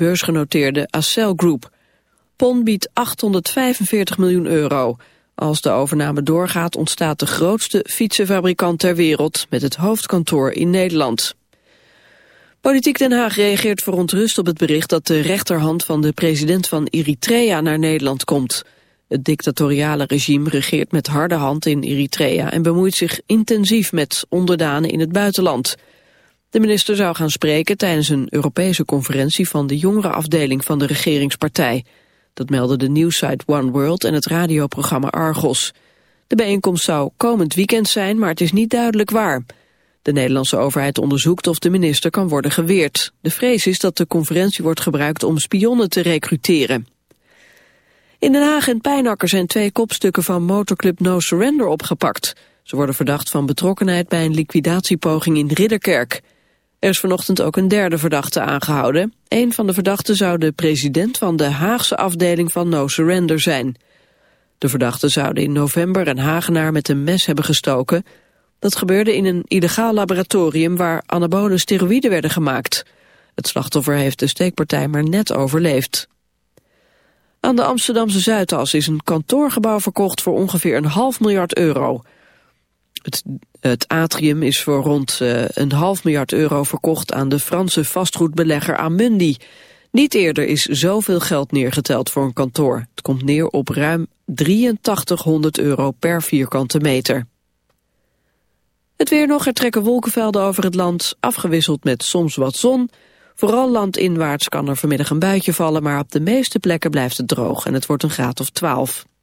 beursgenoteerde Accel Group. PON biedt 845 miljoen euro. Als de overname doorgaat ontstaat de grootste fietsenfabrikant ter wereld... met het hoofdkantoor in Nederland. Politiek Den Haag reageert verontrust op het bericht dat de rechterhand van de president van Eritrea naar Nederland komt. Het dictatoriale regime regeert met harde hand in Eritrea en bemoeit zich intensief met onderdanen in het buitenland. De minister zou gaan spreken tijdens een Europese conferentie van de jongere afdeling van de regeringspartij. Dat melden de nieuwsite One World en het radioprogramma Argos. De bijeenkomst zou komend weekend zijn, maar het is niet duidelijk waar. De Nederlandse overheid onderzoekt of de minister kan worden geweerd. De vrees is dat de conferentie wordt gebruikt om spionnen te recruteren. In Den Haag en Pijnakker zijn twee kopstukken van motorclub No Surrender opgepakt. Ze worden verdacht van betrokkenheid bij een liquidatiepoging in Ridderkerk. Er is vanochtend ook een derde verdachte aangehouden. Een van de verdachten zou de president van de Haagse afdeling van No Surrender zijn. De verdachten zouden in november een Hagenaar met een mes hebben gestoken. Dat gebeurde in een illegaal laboratorium waar anabole steroïden werden gemaakt. Het slachtoffer heeft de steekpartij maar net overleefd. Aan de Amsterdamse Zuidas is een kantoorgebouw verkocht voor ongeveer een half miljard euro. Het, atrium is voor rond uh, een half miljard euro verkocht aan de Franse vastgoedbelegger Amundi. Niet eerder is zoveel geld neergeteld voor een kantoor. Het komt neer op ruim 8300 euro per vierkante meter. Het weer nog, er trekken wolkenvelden over het land, afgewisseld met soms wat zon. Vooral landinwaarts kan er vanmiddag een buitje vallen, maar op de meeste plekken blijft het droog en het wordt een graad of 12.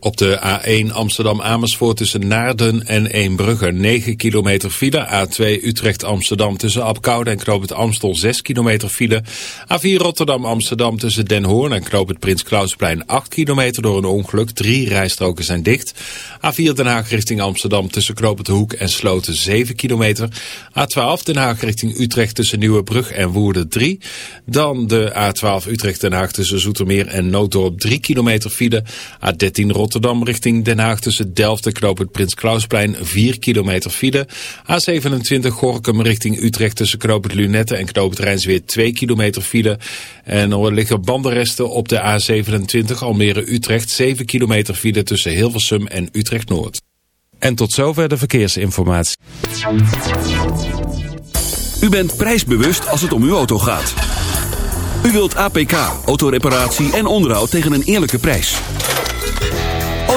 Op de A1 Amsterdam-Amersfoort tussen Naarden en Eembrugge 9 kilometer file. A2 Utrecht-Amsterdam tussen Apkoude en Knoop Amstel 6 kilometer file. A4 Rotterdam-Amsterdam tussen Den Hoorn en Knoop het Prins Klausplein 8 kilometer door een ongeluk. Drie rijstroken zijn dicht. A4 Den Haag richting Amsterdam tussen Knoop Hoek en Sloten 7 kilometer. A12 Den Haag richting Utrecht tussen Nieuwebrug en Woerden 3. Dan de A12 Utrecht-Den Haag tussen Zoetermeer en Nooddorp 3 kilometer file. A13 Rotterdam Rotterdam richting Den Haag tussen Delft en Knoop het Prins Klausplein 4 kilometer file. A27 Gorkum richting Utrecht tussen Knoop het Lunette en Knoop het Rijnsweer 2 kilometer file. En er liggen bandenresten op de A27 Almere Utrecht 7 kilometer file tussen Hilversum en Utrecht Noord. En tot zover de verkeersinformatie. U bent prijsbewust als het om uw auto gaat. U wilt APK, autoreparatie en onderhoud tegen een eerlijke prijs.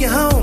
You home?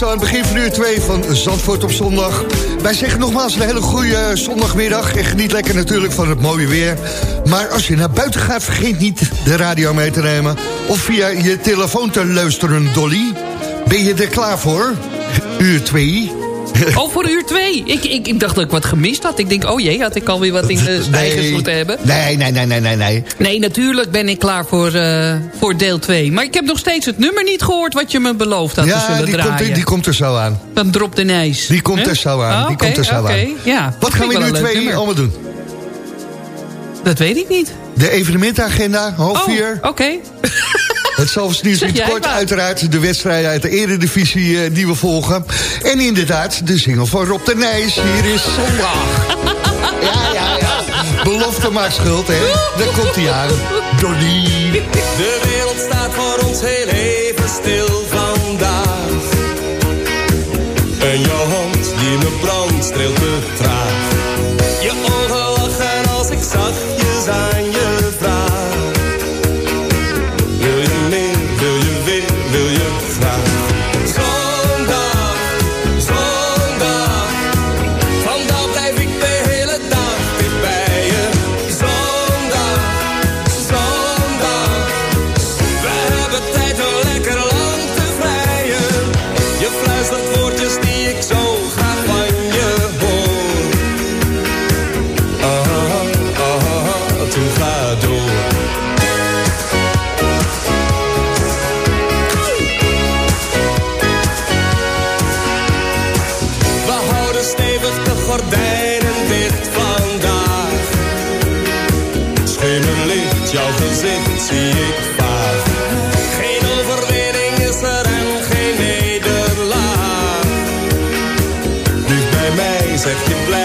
Zo aan het begin van uur 2 van Zandvoort op zondag. Wij zeggen nogmaals een hele goede eh, zondagmiddag. En geniet lekker natuurlijk van het mooie weer. Maar als je naar buiten gaat, vergeet niet de radio mee te nemen. Of via je telefoon te luisteren, Dolly. Ben je er klaar voor? Uur 2. Oh, voor uur twee. Ik, ik, ik dacht dat ik wat gemist had. Ik denk, oh jee, had ik alweer wat in de stijgers moeten hebben. Nee, nee, nee, nee, nee, nee. Nee, natuurlijk ben ik klaar voor, eh, voor deel 2. Maar ik heb nog steeds het nummer niet gehoord wat je me beloofd had te zullen die draaien. komt, die komt er zo aan. Van Drop de Nijs. Die komt er zo aan. Ah, die oké, komt er zo aan. Ja, Wat gaan we 2 nummer. allemaal doen? Dat weet ik niet. De evenementagenda, half Oh, vier. oké. Het Zalvers nieuws in kort. maar. Uiteraard de wedstrijden uit de eredivisie eh, die we volgen. En inderdaad de single van Rob de Nijs. Hier is zondag. ja, ja, ja. Belofte maakt schuld, hè. Daar komt hij aan. Donnie. De wereld staat voor ons heel even stil vandaag. En jouw hand die me brandt streelt te mij zeg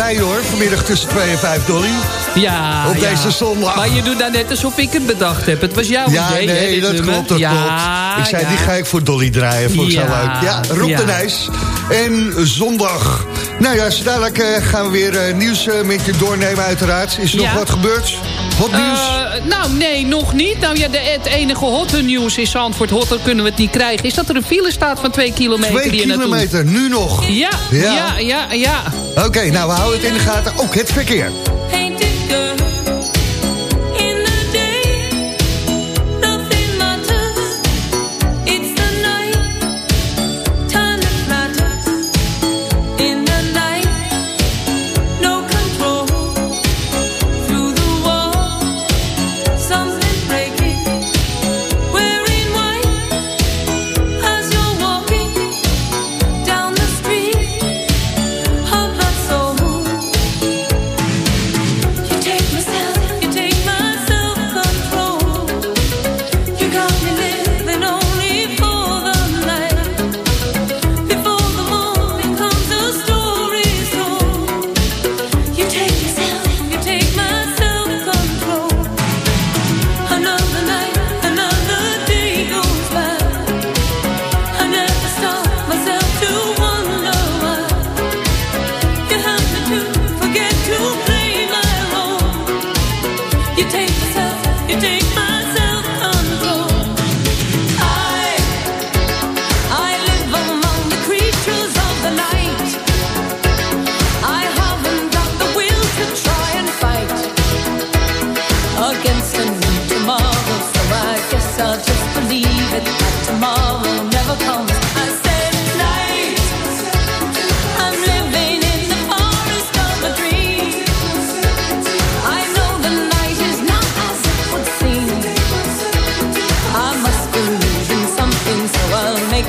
bij je hoor, vanmiddag tussen 2 en 5, Dolly. Ja, Op ja. deze zondag. Maar je doet nou net alsof ik het bedacht heb. Het was jouw Ja, idee, hè, nee, dit dat nummer. klopt, dat ja, klopt. Ik zei, die ga ik voor Dolly draaien, vond ik zo leuk. Ja, Rob ja. de Nijs. En zondag. Nou ja, zo dadelijk eh, gaan we weer eh, nieuws eh, met je doornemen uiteraard. Is er nog wat gebeurd? Wat nieuws? Nou, nee, nog niet. Nou ja, de, het enige hotte nieuws is Zandvoort. Hotter kunnen we het niet krijgen. Is dat er een file staat van twee kilometer Twee hier naartoe? kilometer, nu nog. Ja, Ja. ja, ja, ja. Oké, nou we houden het in de gaten. Ook het verkeer.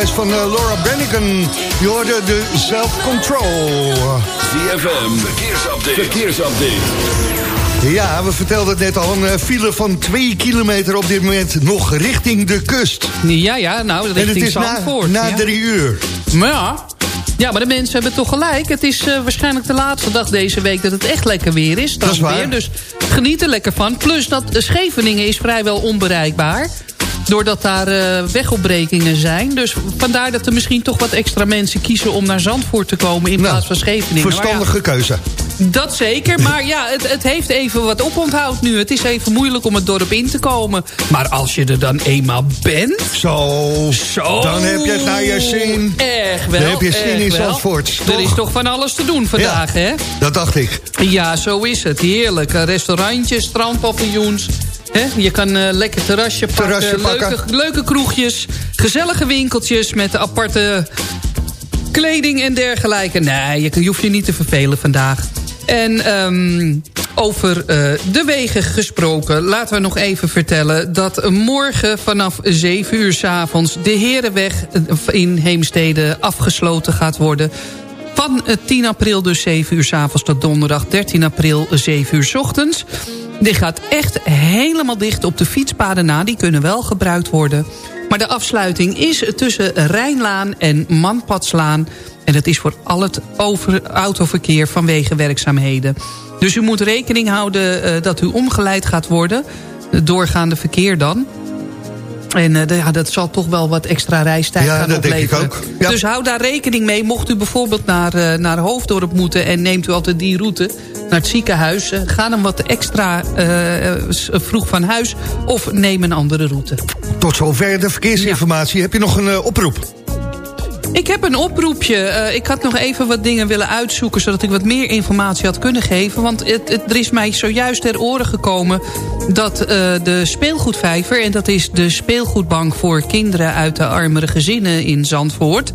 Deze van eh, Laura Branigan. Je hoorde de Self-Control. ZFM, verkeersupdate. verkeersupdate. Ja, we vertelden het net al. Een eh, file van 2 kilometer op dit moment nog richting de kust. Ja, ja, nou, En het richting is na, Zandvoort. na ja. drie uur. Maar ja. ja, maar de mensen hebben toch gelijk. Het is eh, waarschijnlijk de laatste dag deze week dat het echt lekker weer is. Dat is waar. Weer, dus geniet er lekker van. Plus dat Scheveningen is vrijwel onbereikbaar. Doordat daar eh, wegopbrekingen zijn. Dus vandaar dat er misschien toch wat extra mensen kiezen... om naar Zandvoort te komen in Nou, plaats van Scheveningen. Ja, Verstandige keuze. dat zeker, maar ja, het, het heeft even wat oponthoud nu. Het is even moeilijk om het dorp in te komen. Maar als je er dan eenmaal bent... Zo, Zo, dan heb je het naar je zin. Erg wel, Dan heb je zin in. Zandvoort, Er is toch van alles te doen vandaag, hè? Dat dacht ik. Ja, zo is het. Heerlijk. Restaurantjes, strandpaviljoens. Je kan eh, lekker terrasje pakken. Terrasje pakken. Leuke, leuke kroegjes. Gezellige winkeltjes met aparte kleding en dergelijke. Nee, je, je hoeft je niet te vervelen vandaag. En ehm, Over eh, de wegen gesproken, laten we nog even vertellen... dat morgen vanaf 7 uur s avonds de Herenweg in Heemstede afgesloten gaat worden... Van 10 april dus 7 uur s avonds tot donderdag 13 april 7 uur s ochtends. Die gaat echt helemaal dicht op de fietspaden na. Die kunnen wel gebruikt worden. Maar de afsluiting is tussen Rijnlaan en Manpadslaan. En dat is voor al het over autoverkeer vanwege werkzaamheden. Dus u moet rekening houden uh, dat u omgeleid gaat worden. Doorgaande verkeer dan. En uh, ja, dat zal toch wel wat extra reistijd Ja, gaan dat denk ik opleveren. ook. Ja. Dus hou daar rekening mee. Mocht u bijvoorbeeld naar, uh, naar Hoofddorp moeten... en neemt u altijd die route naar het ziekenhuis... Uh, ga dan wat extra vroeg van huis... of neem een andere route. Tot zover de verkeersinformatie. Heb je nog een oproep? Ik heb een oproepje. Uh, ik had nog even wat dingen willen uitzoeken... zodat ik wat meer informatie had kunnen geven. Want het, er is mij zojuist ter oren gekomen... dat uh, de speelgoedvijver... en dat is de speelgoedbank voor kinderen... uit de armere gezinnen in Zandvoort...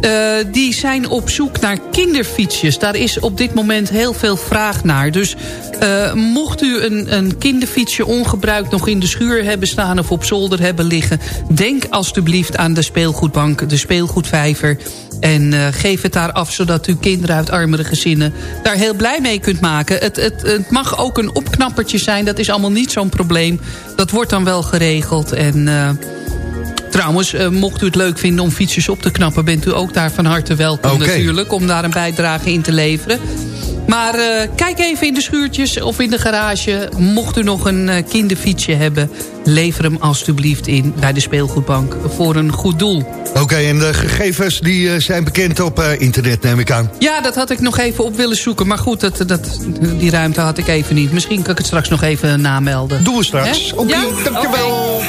Uh, die zijn op zoek naar kinderfietsjes. Daar is op dit moment heel veel vraag naar. Dus uh, mocht u een, een kinderfietsje ongebruikt nog in de schuur hebben staan... of op zolder hebben liggen... denk alstublieft aan de speelgoedbank, de speelgoedvijver... En uh, geef het daar af, zodat u kinderen uit armere gezinnen... daar heel blij mee kunt maken. Het, het, het mag ook een opknappertje zijn, dat is allemaal niet zo'n probleem. Dat wordt dan wel geregeld en... Trouwens, uh, mocht u het leuk vinden om fietsjes op te knappen... bent u ook daar van harte welkom natuurlijk... om daar een bijdrage in te leveren. Maar uh, kijk even in de schuurtjes of in de garage. Mocht u nog een uh, kinderfietsje hebben... lever hem alstublieft in bij de speelgoedbank voor een goed doel. Oké, en de gegevens die uh, zijn bekend op internet, neem ik aan. Ja, dat had ik nog even op willen zoeken. Maar goed, dat, dat, die ruimte had ik even niet. Misschien kan ik het straks nog even namelden. Doen we straks. Oké, Ja? dankjewel.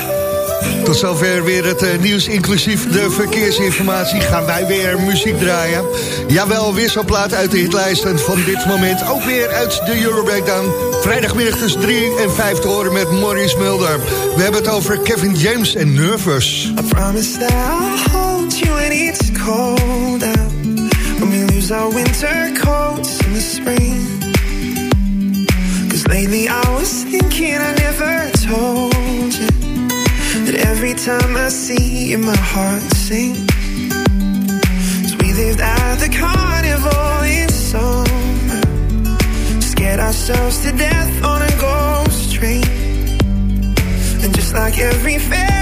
Tot zover weer het uh, nieuws, inclusief de verkeersinformatie. Gaan wij weer muziek draaien. Jawel, weer zo'n plaat uit de hitlijsten van dit moment. Ook weer uit de Euro Breakdown. Vrijdagmiddag tussen 3 en 5 te horen met Maurice Mulder. We hebben het over Kevin James en Nervous. I promise that I'll hold you when it's cold out. When we lose our winter coats in the spring. Cause lately I was thinking I never told every time I see you, my heart sinks. We lived at the carnival in summer. Scared ourselves to death on a ghost train. And just like every Ferris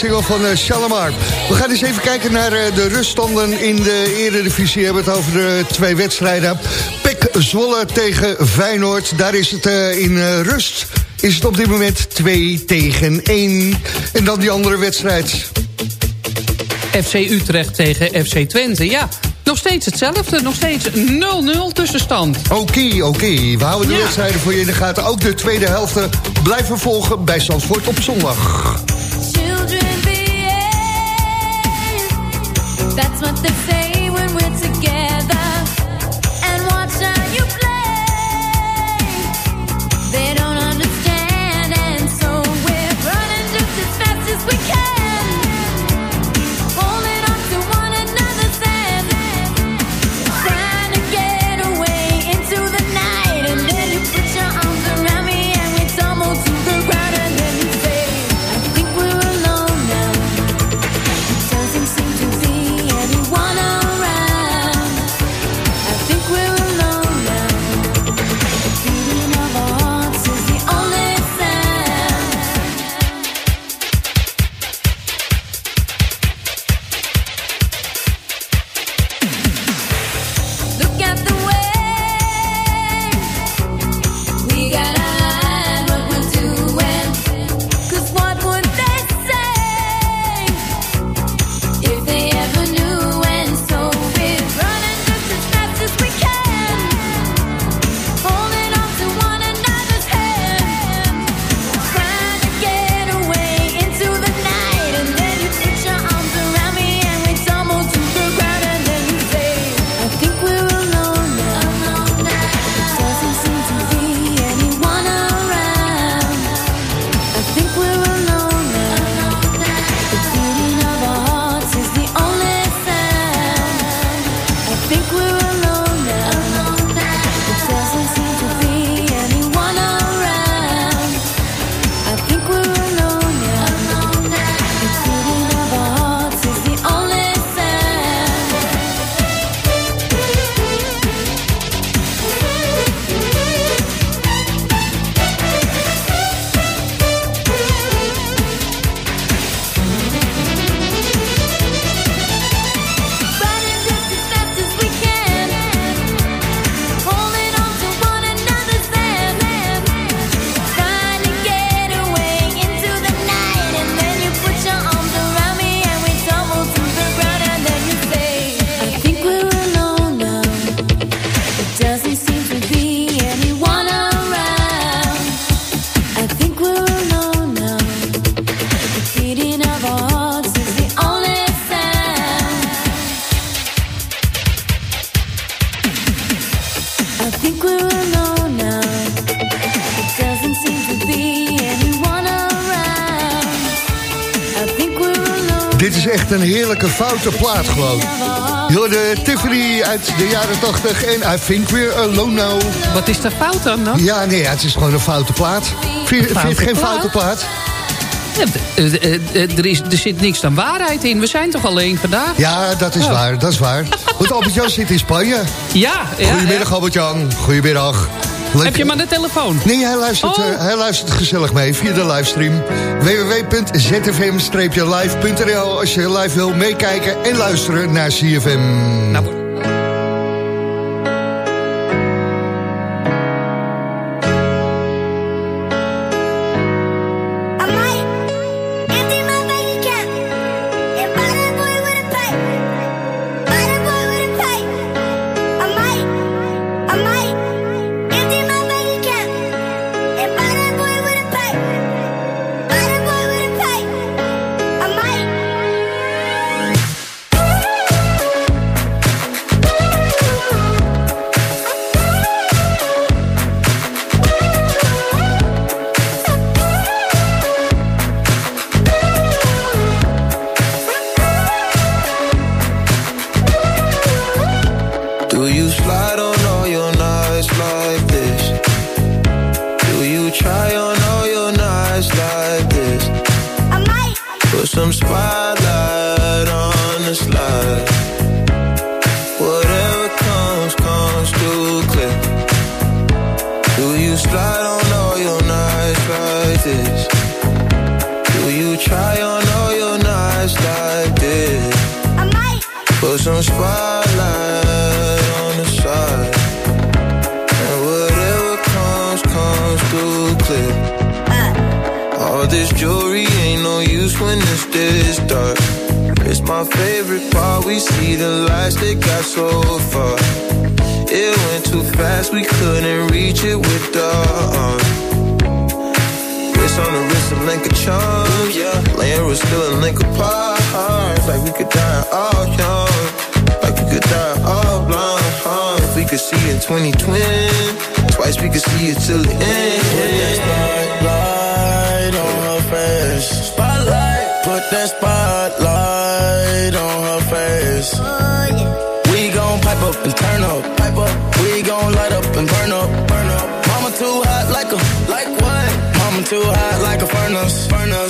single van. Eh, We gaan eens even kijken naar eh, de ruststanden in de Eredivisie. We hebben het over de twee wedstrijden. Pek Zwolle tegen Feyenoord. Daar is het eh, in rust. Is het op dit moment 2 tegen 1. En dan die andere wedstrijd. FC Utrecht tegen FC Twente, ja. Nog steeds hetzelfde, nog steeds 0-0 tussenstand. Oké, oké. We houden de wedstrijden voor je in de gaten. Ook de tweede helft blijven volgen bij Zandvoort op zondag. That's what the grote plaat gewoon. de Tiffany uit de jaren 80 en I Think We're Alone Now. Wat is de fout dan? dan? Ja, nee, het is gewoon een foute plaat. Vind geen foute plaat? Eh, eh, eh, er, is, er zit niks aan waarheid in. We zijn toch alleen vandaag? Ja, dat is oh. waar, dat is waar. Want Albert-Jan zit in Spanje. Ja, ja Goedemiddag. Albert-Jan. Goedemiddag. Heb je maar de telefoon? Nee, hij luistert, oh. eh, hij luistert gezellig mee via de livestream. www.zfm-live.nl als je live wil meekijken en luisteren naar CFM. Nou,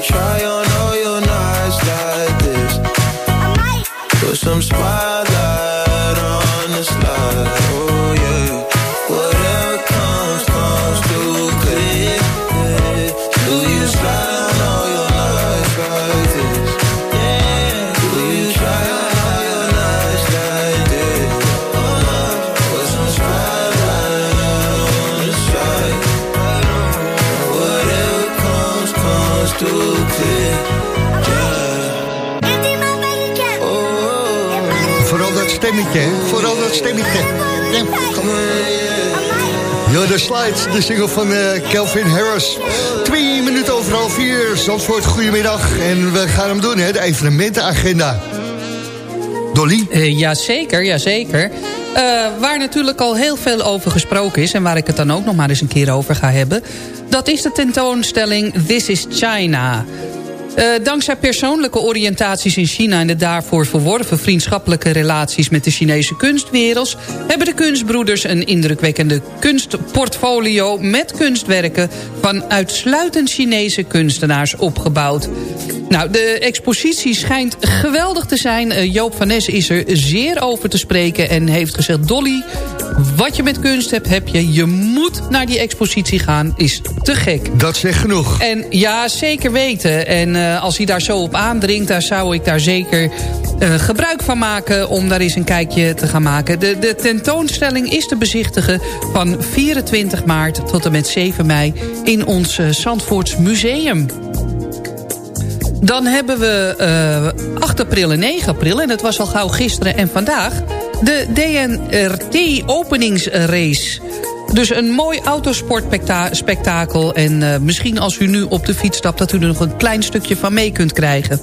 You try on all your nights like this? Put some spotlight Vooral dat stemmetje. Ja, de slides, de single van eh, Kelvin Harris. Twee minuten over half vier. Zandvoort, goedemiddag. En we gaan hem doen, hè, de evenementenagenda. Dolly? Uh, jazeker, jazeker. Uh, waar natuurlijk al heel veel over gesproken is... en waar ik het dan ook nog maar eens een keer over ga hebben... dat is de tentoonstelling This is China... Uh, dankzij persoonlijke oriëntaties in China... en de daarvoor verworven vriendschappelijke relaties met de Chinese kunstwereld... hebben de kunstbroeders een indrukwekkende kunstportfolio... met kunstwerken van uitsluitend Chinese kunstenaars opgebouwd. Nou, de expositie schijnt geweldig te zijn. Uh, Joop van Nes is er zeer over te spreken en heeft gezegd... Dolly, wat je met kunst hebt, heb je. Je moet naar die expositie gaan, is te gek. Dat zegt genoeg. En ja, zeker weten. En uh, als hij daar zo op aandringt, daar zou ik daar zeker uh, gebruik van maken... om daar eens een kijkje te gaan maken. De, de tentoonstelling is te bezichtigen van 24 maart tot en met 7 mei... in ons uh, Zandvoorts Museum. Dan hebben we uh, 8 april en 9 april, en het was al gauw gisteren en vandaag... de DNRT openingsrace. Dus een mooi autosportspektakel. En uh, misschien als u nu op de fiets stapt... dat u er nog een klein stukje van mee kunt krijgen.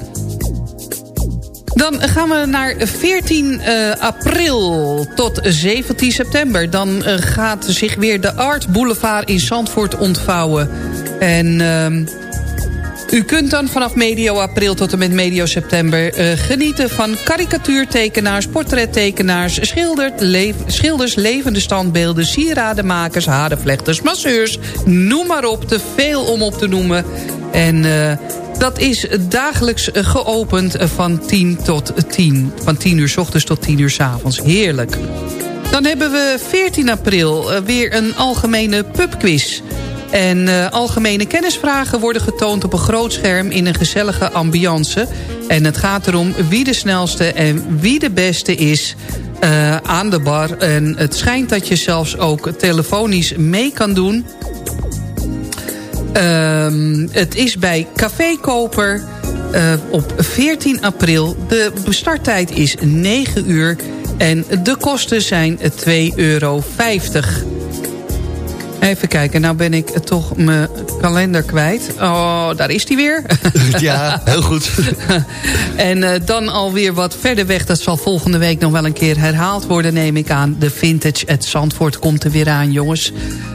Dan gaan we naar 14 uh, april tot 17 september. Dan uh, gaat zich weer de Art Boulevard in Zandvoort ontvouwen. En... U kunt dan vanaf medio april tot en met medio september uh, genieten van karikatuurtekenaars, portrettekenaars, schilders, levende standbeelden, sieradenmakers, haarvlechters, masseurs, noem maar op, te veel om op te noemen. En uh, dat is dagelijks geopend van 10 tot 10. Van 10 uur s ochtends tot 10 uur s avonds. Heerlijk. Dan hebben we 14 april weer een algemene pubquiz. En uh, algemene kennisvragen worden getoond op een groot scherm in een gezellige ambiance. En het gaat erom wie de snelste en wie de beste is uh, aan de bar. En het schijnt dat je zelfs ook telefonisch mee kan doen. Uh, het is bij Café Koper uh, op 14 april. De starttijd is 9 uur en de kosten zijn 2,50 euro. Even kijken, nou ben ik toch mijn kalender kwijt. Oh, daar is die weer. Ja, heel goed. en uh, dan alweer wat verder weg. Dat zal volgende week nog wel een keer herhaald worden, neem ik aan. De Vintage at Zandvoort komt er weer aan, jongens.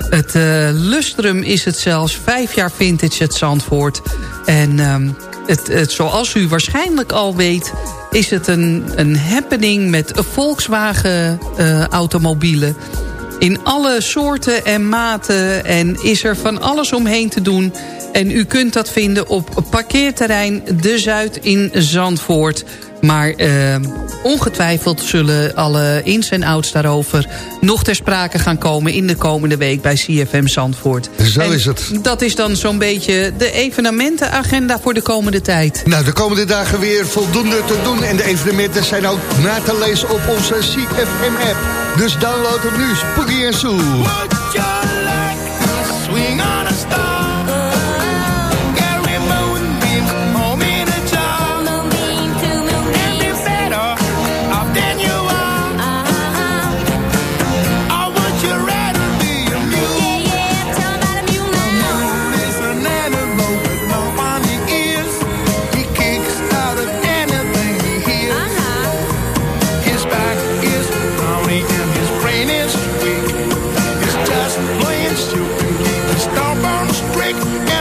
Het uh, Lustrum is het zelfs. Vijf jaar Vintage at Zandvoort. En um, het, het, zoals u waarschijnlijk al weet... is het een, een happening met Volkswagen uh, automobielen in alle soorten en maten. En is er van alles omheen te doen. En u kunt dat vinden op parkeerterrein De Zuid in Zandvoort. Maar uh, ongetwijfeld zullen alle ins en outs daarover... nog ter sprake gaan komen in de komende week bij CFM Zandvoort. Zo en is het. Dat is dan zo'n beetje de evenementenagenda voor de komende tijd. Nou, de komende dagen weer voldoende te doen. En de evenementen zijn ook na te lezen op onze CFM-app. Dus download hem nu, Spooky en Sue. Swing on a star. playing stupid. Stop on the street.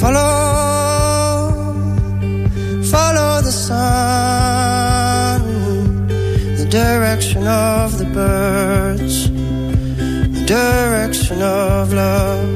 Follow, follow the sun, the direction of the birds, the direction of love.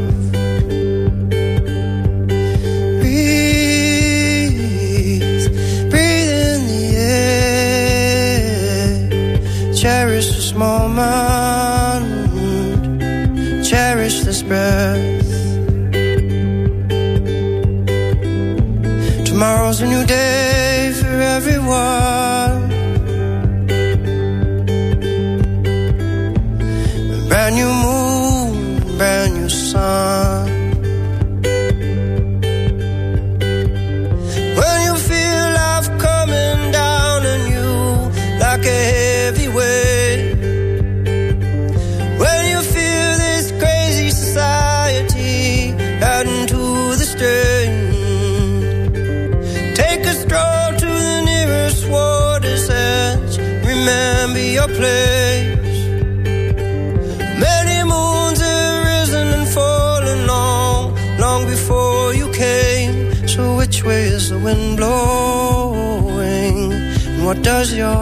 Does your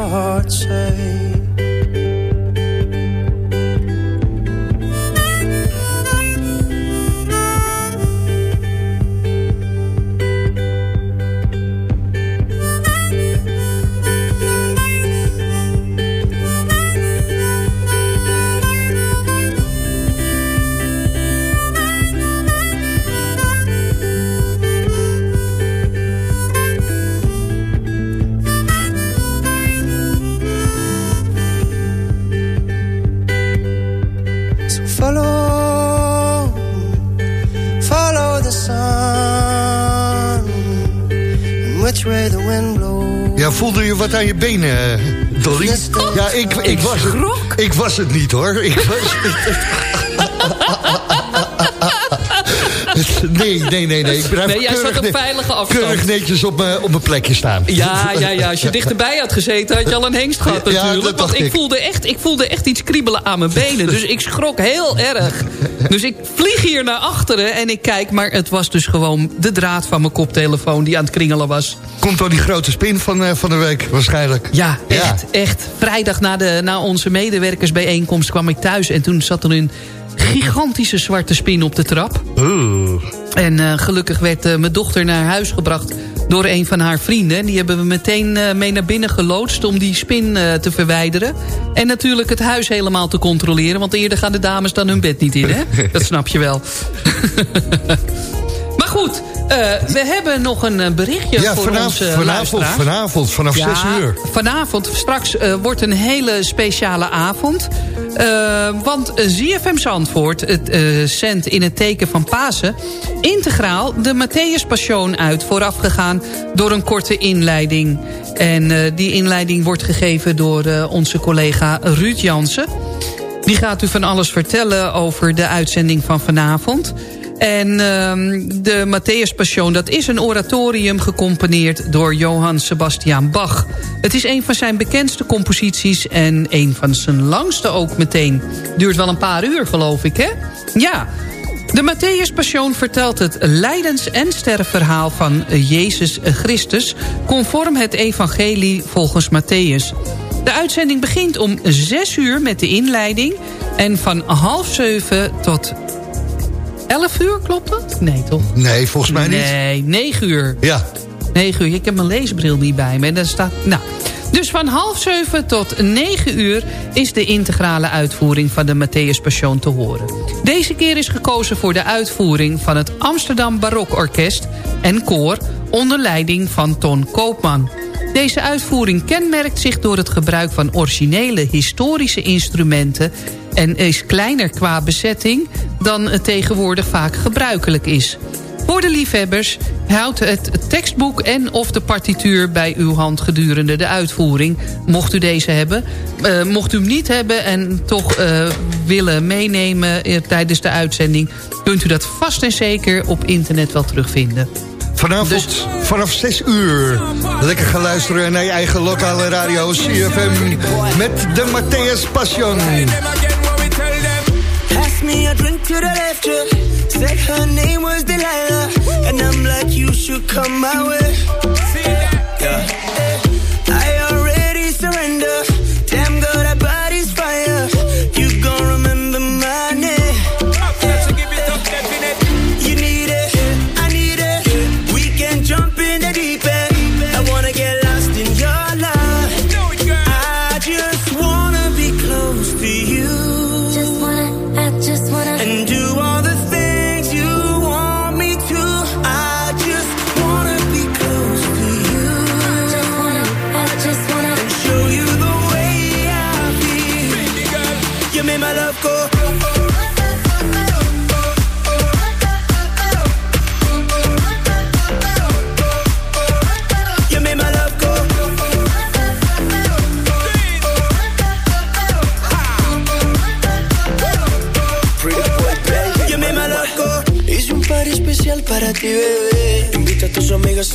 follow, follow the sun. And which way the wind blows. Ja, voelde je wat aan je benen, eh, Dolly? Ja, ik, ik, was het, ik was het niet, hoor. Ik was Nee, nee, nee, nee. Ik blijf Nee, jij zat op veilige afstand. Keurig netjes op mijn op mijn plekje staan. Ja, ja, ja. Als je dichterbij had gezeten, had je al een hengst gehad Ja, natuurlijk. dat dacht Want ik ik. voelde, echt, ik voelde echt iets kriebelen aan mijn benen. Dus ik schrok heel erg. Dus ik vlieg hier naar achteren en ik kijk... maar het was dus gewoon de draad van mijn koptelefoon die aan het kringelen was. Komt door die grote spin van, eh, van de week, waarschijnlijk. Ja, echt, echt. Vrijdag na, de, na onze medewerkersbijeenkomst kwam ik thuis... en toen zat er een gigantische zwarte spin op de trap. En eh, gelukkig werd eh, mijn dochter naar huis gebracht door een van haar vrienden. Die hebben we meteen eh, mee naar binnen geloodst om die spin te verwijderen. En natuurlijk het huis helemaal te controleren. Want eerder gaan de dames dan hun bed niet in, hè? Dat snap je wel. goed, eh, we hebben nog een eh, berichtje Ja, voor vanavond, onze vanavond, vanavond, vanaf Ja, 6 uur. Vanavond, straks eh, wordt een hele speciale avond. Want ZFM Zandvoort het, zendt in het teken van Pasen... integraal de Matthäus Passion uit... voorafgegaan door een korte inleiding. En die inleiding wordt gegeven door onze collega Ruud Jansen. Die gaat u van alles vertellen over de uitzending van vanavond... En ehm, de Matthäus Passion, dat is een oratorium gecomponeerd door Johann Sebastian Bach. Het is een van zijn bekendste composities en een van zijn langste ook meteen. Duurt wel een paar uur geloof ik, hè? Ja. De Matthäus Passion vertelt het lijdens- en sterfverhaal van Jezus Christus... conform het evangelie volgens Matthäus. De uitzending begint om 6 uur met de inleiding... en van half zeven tot 11 uur, klopt dat? Nee, toch? Nee, volgens mij niet. Nee, 9 uur. Ja. 9 uur. Ik heb mijn leesbril niet bij me. En daar staat, nou. Dus van half zeven tot 9 uur is de integrale uitvoering van de Matthäus Passion te horen. Deze keer is gekozen voor de uitvoering van het Amsterdam Barokorkest en koor onder leiding van Ton Koopman. Deze uitvoering kenmerkt zich door het gebruik van originele historische instrumenten... en is kleiner qua bezetting dan het tegenwoordig vaak gebruikelijk is. Voor de liefhebbers houdt het tekstboek en of de partituur bij uw hand gedurende de uitvoering. Mocht u deze hebben. Eh, mocht u hem niet hebben en toch eh, willen meenemen eh, tijdens de uitzending... kunt u dat vast en zeker op internet wel terugvinden. Vanavond Dus- vanaf 6 uur. Lekker gaan luisteren naar je eigen lokale radio CFM met de Matthäus Passion. Pass me a drink to the left. Said her name was Delilah. And I'm like, you should come my way. Yeah. I made my love go.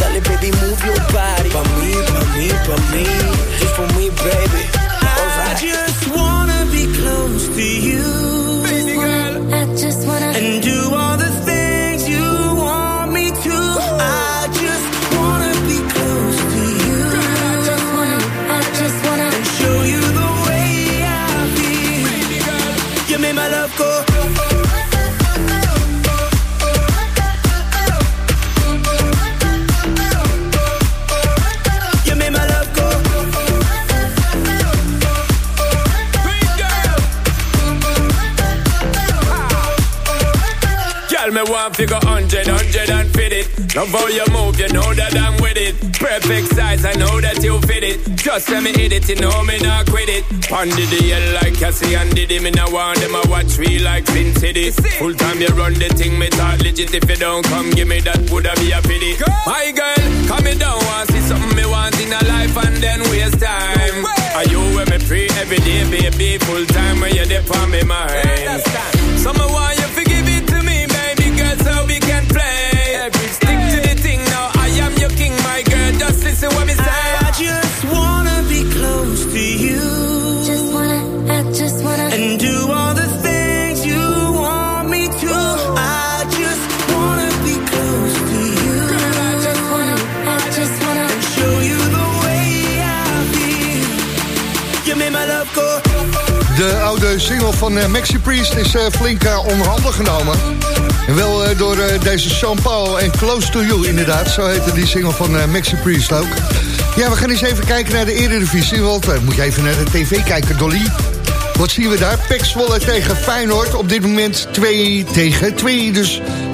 dale baby move your body. Pa' mí, pa' mí, pa' mí. Just for me, baby. I just wanna be close to you. Baby girl. I just wanna. Figure hundred, hundred and fit it. Love how you move, you know that I'm with it. Perfect size, I know that you fit it. Just let me hit it, you know me not quit it. Pondy the hell like Cassie and Diddy. Me now want them, I watch me like Sin City. Full time you run the thing, me talk legit. If you don't come, give me that, woulda be a pity. My girl, come me down, want see something me want in a life single van eh, Maxi Priest is eh, flink uh, onderhanden genomen. En wel eh, door eh, deze Sean Paul en Close to You inderdaad. Zo heette die single van eh, Maxi Priest ook. Ja, we gaan eens even kijken naar de Eredivisie. Want eh, moet je even naar de tv kijken, Dolly. Wat zien we daar? Pek Zwolle tegen Feyenoord. Op dit moment 2 tegen 2. Dus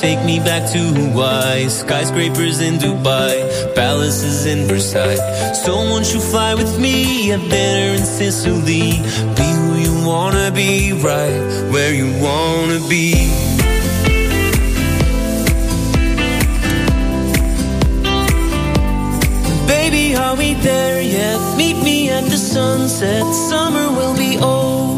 Take me back to Hawaii. Skyscrapers in Dubai, palaces in Versailles. So won't you fly with me? Have dinner in Sicily. Be who you wanna be, right where you wanna be. Baby, are we there yet? Meet me at the sunset. Summer will be over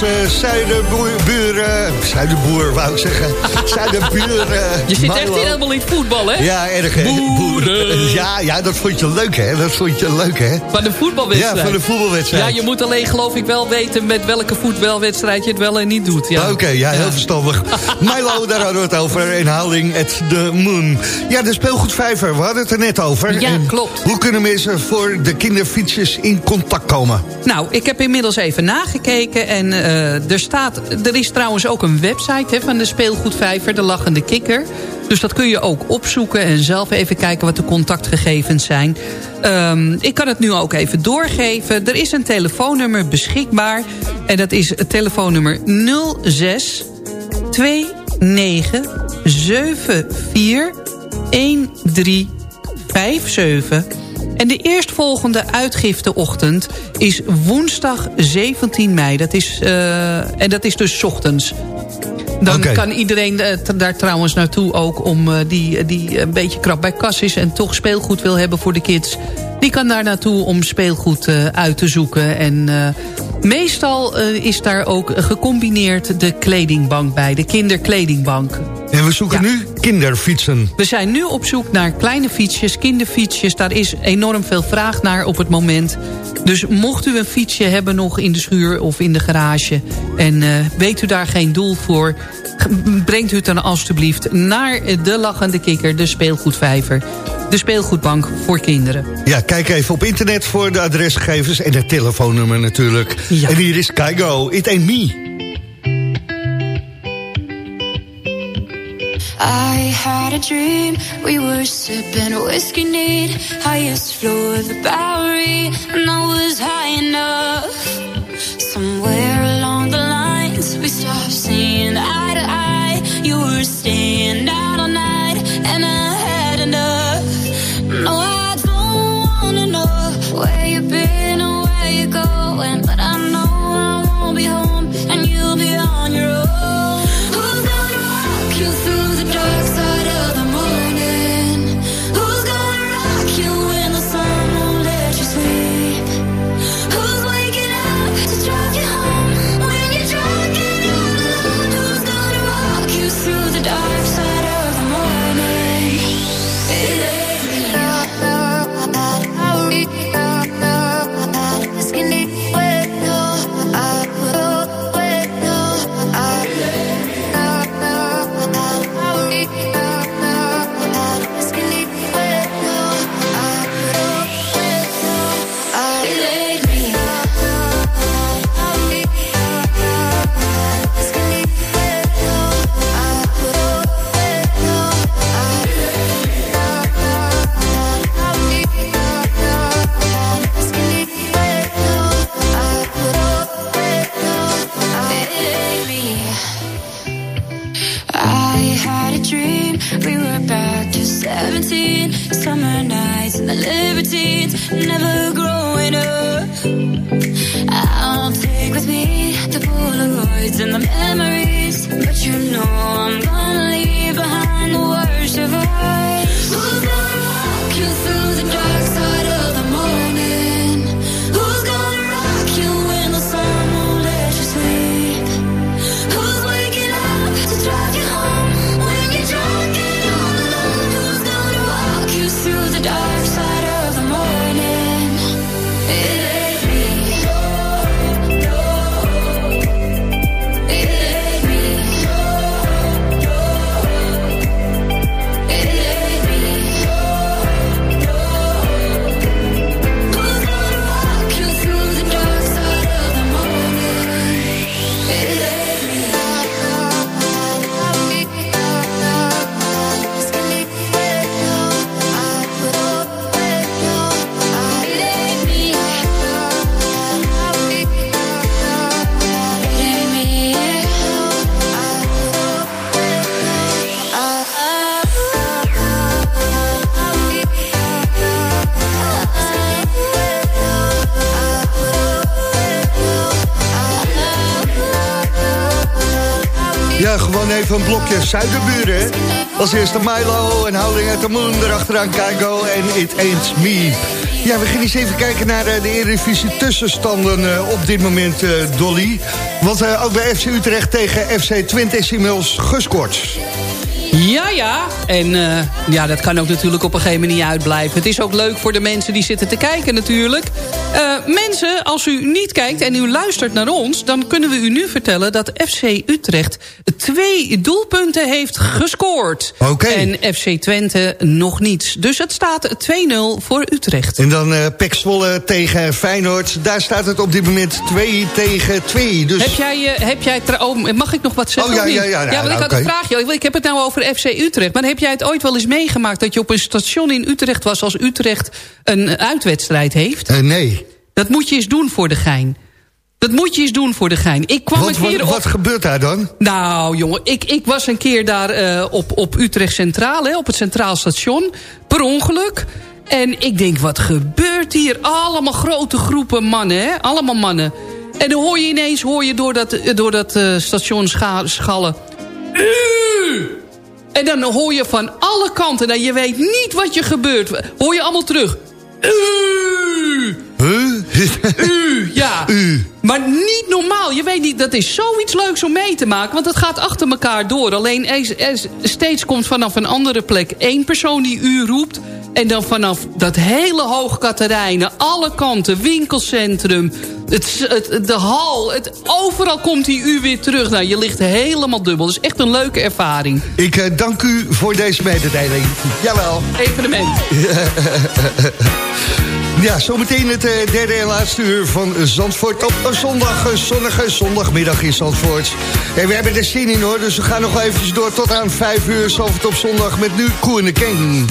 onze eh, zuiderboer, wou ik zeggen. Zuiderbuur... eh, Je zit echt helemaal in het voetbal, hè? Ja, erg, hè? Boeren. Ja, ja, dat vond je leuk, hè? Dat vond je leuk, hè? Van de voetbalwedstrijd. Ja, van de voetbalwedstrijd. Ja, je moet alleen geloof ik wel weten met welke voetbalwedstrijd je het wel en niet doet. Ja. Oké, ja, heel verstandig. Milo, daar hadden we het over. Inhaling at the moon. Ja, de speelgoedvijver, we hadden het er net over. Ja, En klopt. Hoe kunnen mensen voor de kinderfietsjes in contact komen? Nou, ik heb inmiddels even nagekeken en eh, er staat, er is trouwens ook een website van de speelgoedvijver, de Lachende Kikker. Dus dat kun je ook opzoeken en zelf even kijken wat de contactgegevens zijn. Ehm, ik kan het nu ook even doorgeven. Er is een telefoonnummer beschikbaar en dat is het telefoonnummer 06 29 74 1357. En de eerstvolgende uitgifteochtend is woensdag 17 mei. Dat is, eh, en dat is dus ochtends. Dan kan iedereen eh, daar trouwens naartoe ook... om eh, die, die een beetje krap bij kas is en toch speelgoed wil hebben voor de kids. Die kan daar naartoe om speelgoed eh, uit te zoeken. En eh, meestal eh, is daar ook gecombineerd de kledingbank bij. De kinderkledingbank. En we zoeken nu kinderfietsen. We zijn nu op zoek naar kleine fietsjes, kinderfietsjes. Daar is enorm veel vraag naar op het moment. Dus mocht u een fietsje hebben nog in de schuur of in de garage... en weet u daar geen doel voor... brengt u het dan alstublieft naar de Lachende Kikker, de speelgoedvijver. De speelgoedbank voor kinderen. Ja, kijk even op internet voor de adresgegevens en het telefoonnummer natuurlijk. En hier is Kaigo, It Ain't Me. I had a dream. We were sipping whiskey neat, highest floor of the Bowery, hè? Als eerste Milo en Howling at the Moon, erachteraan en It Ain't Me. Ja, we gaan eens even kijken naar eh, de Eredivisie tussenstanden eh, op dit moment, eh, Dolly. Want eh, ook bij FC Utrecht tegen FC Twente is gescoord. Ja, ja. En ja, dat kan ook natuurlijk op een gegeven moment niet uitblijven. Het is ook leuk voor de mensen die zitten te kijken natuurlijk. Mensen, als u niet kijkt en u luistert naar ons... dan kunnen we u nu vertellen dat FC Utrecht twee doelpunten heeft gescoord. Oké. En FC Twente nog niets. Dus het staat 2-0 voor Utrecht. En dan Pek Zwolle tegen Feyenoord. Daar staat het op dit moment 2 tegen 2. Dus... Heb jij, eh, heb jij oh, mag ik nog wat zeggen? Oh, ja, ja, ja, nou, want ik nou, had een vraagje. Ik- Ik heb het nou over FC Utrecht. Maar heb jij het ooit wel eens meegemaakt... dat je op een station in Utrecht was... als Utrecht een uitwedstrijd heeft? Eh, nee. Dat moet je eens doen voor de gein. Dat moet je eens doen voor de gein. Ik kwam Wat, een keer wat, op... wat gebeurt daar dan? Nou, jongen, ik, ik was een keer daar eh, op, op Utrecht Centraal, hè, op het Centraal Station, per ongeluk. En ik denk, wat gebeurt hier? Allemaal grote groepen mannen, hè? Allemaal mannen. En dan hoor je ineens hoor je door dat, eh, door dat eh, station scha- schallen... En dan hoor je van alle kanten, en je weet niet wat je gebeurt. Hoor je allemaal terug. U! Huh? U, ja. Maar niet normaal. Je weet niet, dat is zoiets leuks om mee te maken. Want het gaat achter elkaar door. Alleen steeds komt vanaf een andere plek één persoon die u roept. En dan vanaf dat hele Hoogkaterijnen, alle kanten, winkelcentrum, het, het, de hal, het, overal komt die u weer terug. Nou, je ligt helemaal dubbel. Dus echt een leuke ervaring. Ik eh, dank u voor deze mededeling. Jawel. Evenement. Ja, zometeen het eh, derde en laatste uur van Zandvoort op een zondag, een zonnige zondagmiddag in Zandvoort. En we hebben er zin in hoor, dus we gaan nog eventjes door tot aan vijf uur Zandvoort op zondag met nu Koen de King.